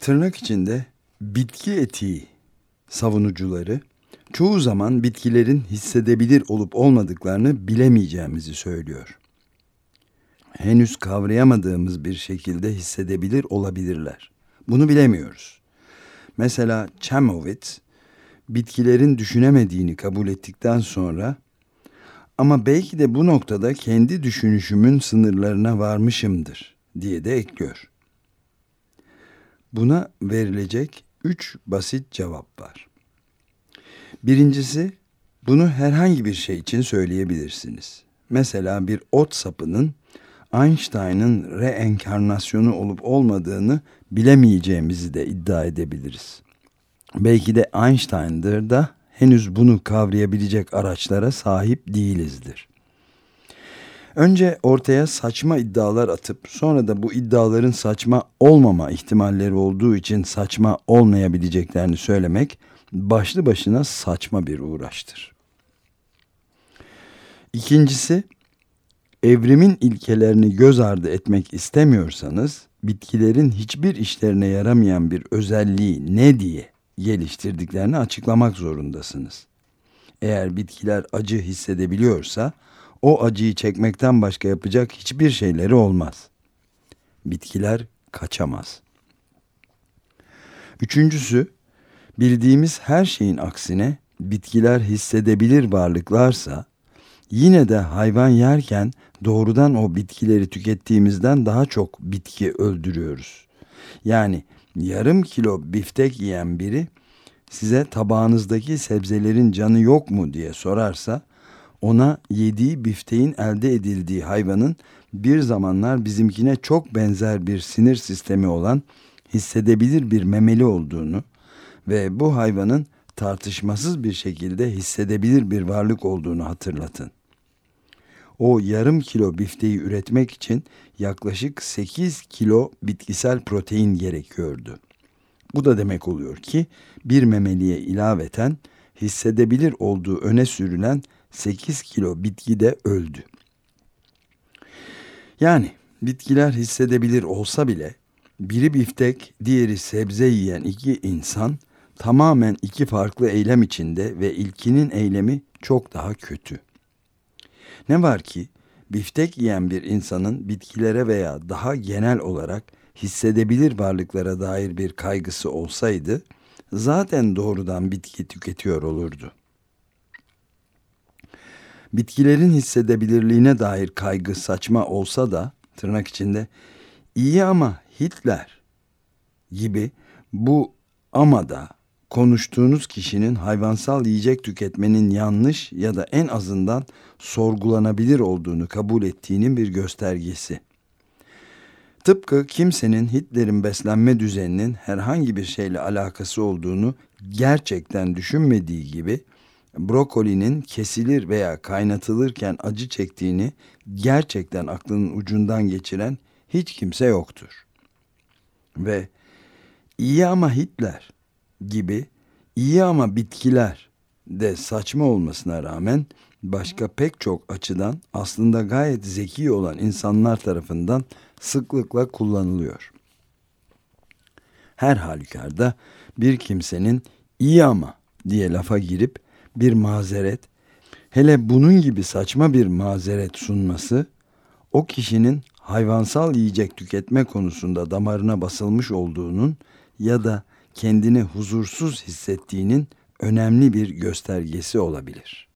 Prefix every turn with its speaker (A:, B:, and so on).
A: Tırnak içinde bitki etiği savunucuları çoğu zaman bitkilerin hissedebilir olup olmadıklarını bilemeyeceğimizi söylüyor. Henüz kavrayamadığımız bir şekilde hissedebilir olabilirler. Bunu bilemiyoruz. Mesela Chamovitz bitkilerin düşünemediğini kabul ettikten sonra ama belki de bu noktada kendi düşünüşümün sınırlarına varmışımdır diye de ekliyor. Buna verilecek üç basit cevap var. Birincisi, bunu herhangi bir şey için söyleyebilirsiniz. Mesela bir ot sapının Einstein'ın reenkarnasyonu olup olmadığını bilemeyeceğimizi de iddia edebiliriz. Belki de Einstein'dır da henüz bunu kavrayabilecek araçlara sahip değilizdir. Önce ortaya saçma iddialar atıp sonra da bu iddiaların saçma olmama ihtimalleri olduğu için saçma olmayabileceklerini söylemek başlı başına saçma bir uğraştır. İkincisi, evrimin ilkelerini göz ardı etmek istemiyorsanız, bitkilerin hiçbir işlerine yaramayan bir özelliği ne diye geliştirdiklerini açıklamak zorundasınız. Eğer bitkiler acı hissedebiliyorsa, o acıyı çekmekten başka yapacak hiçbir şeyleri olmaz. Bitkiler kaçamaz. Üçüncüsü, bildiğimiz her şeyin aksine bitkiler hissedebilir varlıklarsa, yine de hayvan yerken doğrudan o bitkileri tükettiğimizden daha çok bitki öldürüyoruz. Yani yarım kilo biftek yiyen biri size tabağınızdaki sebzelerin canı yok mu diye sorarsa ona yediği bifteğin elde edildiği hayvanın bir zamanlar bizimkine çok benzer bir sinir sistemi olan hissedebilir bir memeli olduğunu ve bu hayvanın tartışmasız bir şekilde hissedebilir bir varlık olduğunu hatırlatın. O yarım kilo bifteyi üretmek için yaklaşık 8 kilo bitkisel protein gerekiyordu. Bu da demek oluyor ki bir memeliye ilaveten hissedebilir olduğu öne sürülen 8 kilo bitki de öldü. Yani bitkiler hissedebilir olsa bile biri biftek, diğeri sebze yiyen iki insan tamamen iki farklı eylem içinde ve ilkinin eylemi çok daha kötü. Ne var ki biftek yiyen bir insanın bitkilere veya daha genel olarak hissedebilir varlıklara dair bir kaygısı olsaydı zaten doğrudan bitki tüketiyor olurdu. Bitkilerin hissedebilirliğine dair kaygı saçma olsa da tırnak içinde iyi ama Hitler gibi bu ama da konuştuğunuz kişinin hayvansal yiyecek tüketmenin yanlış ya da en azından sorgulanabilir olduğunu kabul ettiğinin bir göstergesi. Tıpkı kimsenin Hitler'in beslenme düzeninin herhangi bir şeyle alakası olduğunu gerçekten düşünmediği gibi brokolinin kesilir veya kaynatılırken acı çektiğini gerçekten aklının ucundan geçiren hiç kimse yoktur. Ve iyi ama Hitler gibi iyi ama bitkiler de saçma olmasına rağmen başka pek çok açıdan aslında gayet zeki olan insanlar tarafından sıklıkla kullanılıyor. Her halükarda bir kimsenin iyi ama diye lafa girip bir mazeret, hele bunun gibi saçma bir mazeret sunması, o kişinin hayvansal yiyecek tüketme konusunda damarına basılmış olduğunun ya da kendini huzursuz hissettiğinin önemli bir göstergesi olabilir.